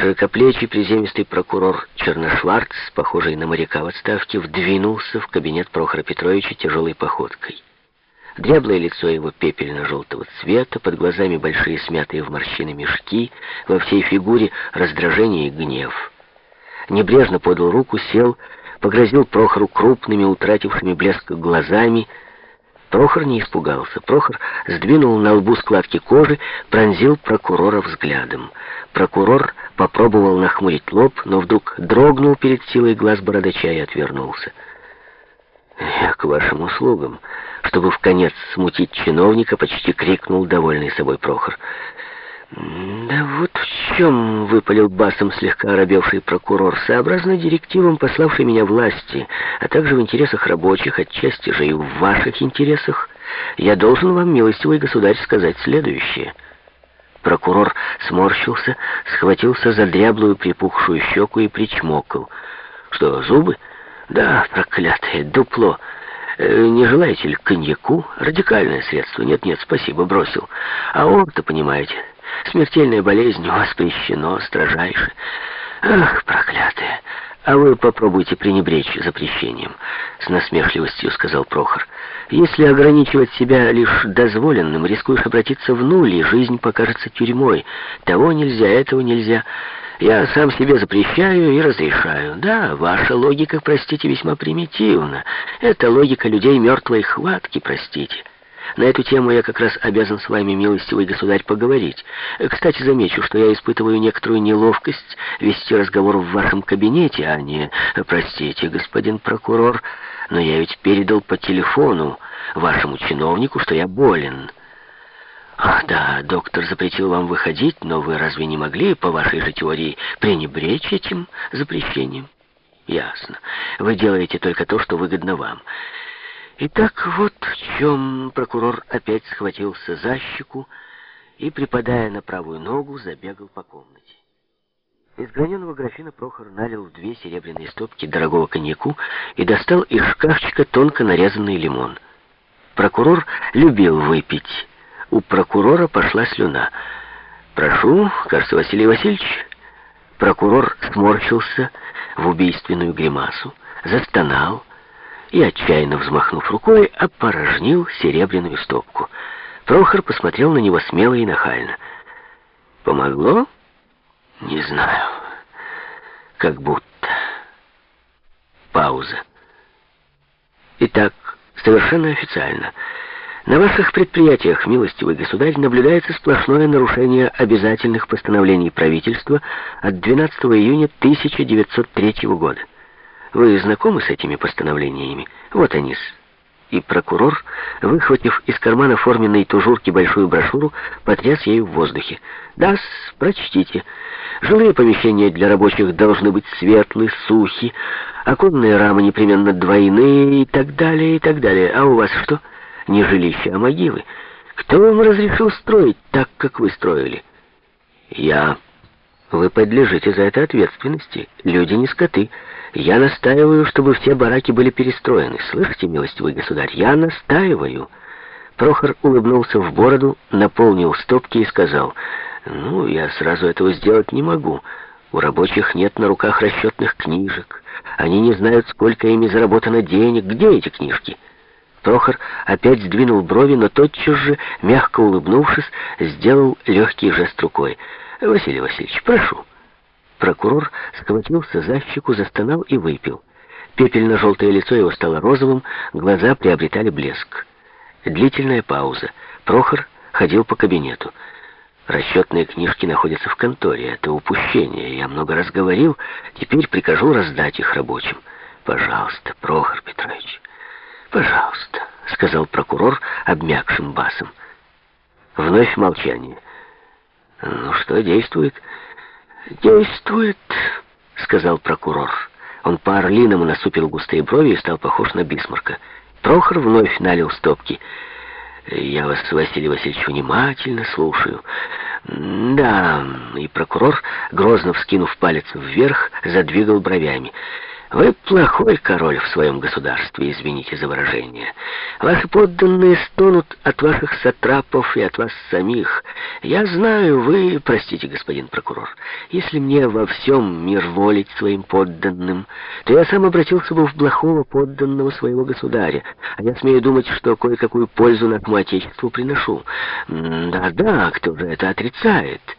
Широкоплечий приземистый прокурор Черношварц, похожий на моряка в отставке, вдвинулся в кабинет Прохора Петровича тяжелой походкой. Дряблое лицо его пепельно-желтого цвета, под глазами большие смятые в морщины мешки, во всей фигуре раздражение и гнев. Небрежно подал руку, сел, погрозил Прохору крупными, утратившими блеск глазами, Прохор не испугался. Прохор сдвинул на лбу складки кожи, пронзил прокурора взглядом. Прокурор попробовал нахмурить лоб, но вдруг дрогнул перед силой глаз бородача и отвернулся. «Я к вашим услугам», чтобы в конец смутить чиновника, почти крикнул довольный собой Прохор. «Да вот в чем выпалил басом слегка оробевший прокурор, сообразно директивам, пославший меня власти, а также в интересах рабочих, отчасти же и в ваших интересах, я должен вам, милостивый государь, сказать следующее». Прокурор сморщился, схватился за дряблую припухшую щеку и причмокал. «Что, зубы?» «Да, проклятое дупло!» Э, «Не желаете ли коньяку? Радикальное средство. Нет-нет, спасибо, бросил. А он-то, понимаете, смертельная болезнь у вас поищено строжайше. Ах, проклятые! А вы попробуйте пренебречь запрещением», — с насмешливостью сказал Прохор. «Если ограничивать себя лишь дозволенным, рискуешь обратиться в нуль, и жизнь покажется тюрьмой. Того нельзя, этого нельзя». Я сам себе запрещаю и разрешаю. Да, ваша логика, простите, весьма примитивна. Это логика людей мертвой хватки, простите. На эту тему я как раз обязан с вами, милостивый государь, поговорить. Кстати, замечу, что я испытываю некоторую неловкость вести разговор в вашем кабинете, а не... Простите, господин прокурор, но я ведь передал по телефону вашему чиновнику, что я болен». «Ах, да, доктор запретил вам выходить, но вы разве не могли, по вашей же теории, пренебречь этим запрещением?» «Ясно. Вы делаете только то, что выгодно вам». Итак, вот в чем прокурор опять схватился за щеку и, припадая на правую ногу, забегал по комнате. Из граненого графина Прохор налил в две серебряные стопки дорогого коньяку и достал из шкафчика тонко нарезанный лимон. Прокурор любил выпить, у прокурора пошла слюна. «Прошу, кажется, Василий Васильевич». Прокурор сморщился в убийственную гримасу, застонал и, отчаянно взмахнув рукой, опорожнил серебряную стопку. Прохор посмотрел на него смело и нахально. «Помогло? Не знаю. Как будто». Пауза. Итак, совершенно официально — на ваших предприятиях, милостивый государь, наблюдается сплошное нарушение обязательных постановлений правительства от 12 июня 1903 года. Вы знакомы с этими постановлениями? Вот они -с. И прокурор, выхватив из кармана форменной тужурки большую брошюру, потряс ею в воздухе. да прочтите. Жилые помещения для рабочих должны быть светлые, сухи, оконные рамы непременно двойные и так далее, и так далее. А у вас что?» не жилища, а могилы. Кто вам разрешил строить так, как вы строили? Я. Вы подлежите за это ответственности. Люди не скоты. Я настаиваю, чтобы все бараки были перестроены. Слышите, милостивый государь, я настаиваю. Прохор улыбнулся в бороду, наполнил стопки и сказал, «Ну, я сразу этого сделать не могу. У рабочих нет на руках расчетных книжек. Они не знают, сколько ими заработано денег. Где эти книжки?» Прохор опять сдвинул брови, но тотчас же, мягко улыбнувшись, сделал легкий жест рукой. «Василий Васильевич, прошу». Прокурор схватился за щеку, застонал и выпил. Пепельно-желтое лицо его стало розовым, глаза приобретали блеск. Длительная пауза. Прохор ходил по кабинету. Расчетные книжки находятся в конторе. Это упущение. Я много раз говорил. Теперь прикажу раздать их рабочим. Пожалуйста, Прохор Петрович. «Пожалуйста», — сказал прокурор обмякшим басом. Вновь молчание. «Ну что, действует?» «Действует», — сказал прокурор. Он по-орлиному насупил густые брови и стал похож на Бисмарка. Прохор вновь налил стопки. «Я вас, Василий Васильевич, внимательно слушаю». «Да», — и прокурор, грозно вскинув палец вверх, задвигал бровями. Вы плохой король в своем государстве, извините за выражение. Ваши подданные стонут от ваших сатрапов и от вас самих. Я знаю, вы, простите, господин прокурор, если мне во всем мир волить своим подданным, то я сам обратился бы в плохого подданного своего государя, а я смею думать, что кое-какую пользу нашему Отечеству приношу. Да-да, кто же это отрицает?»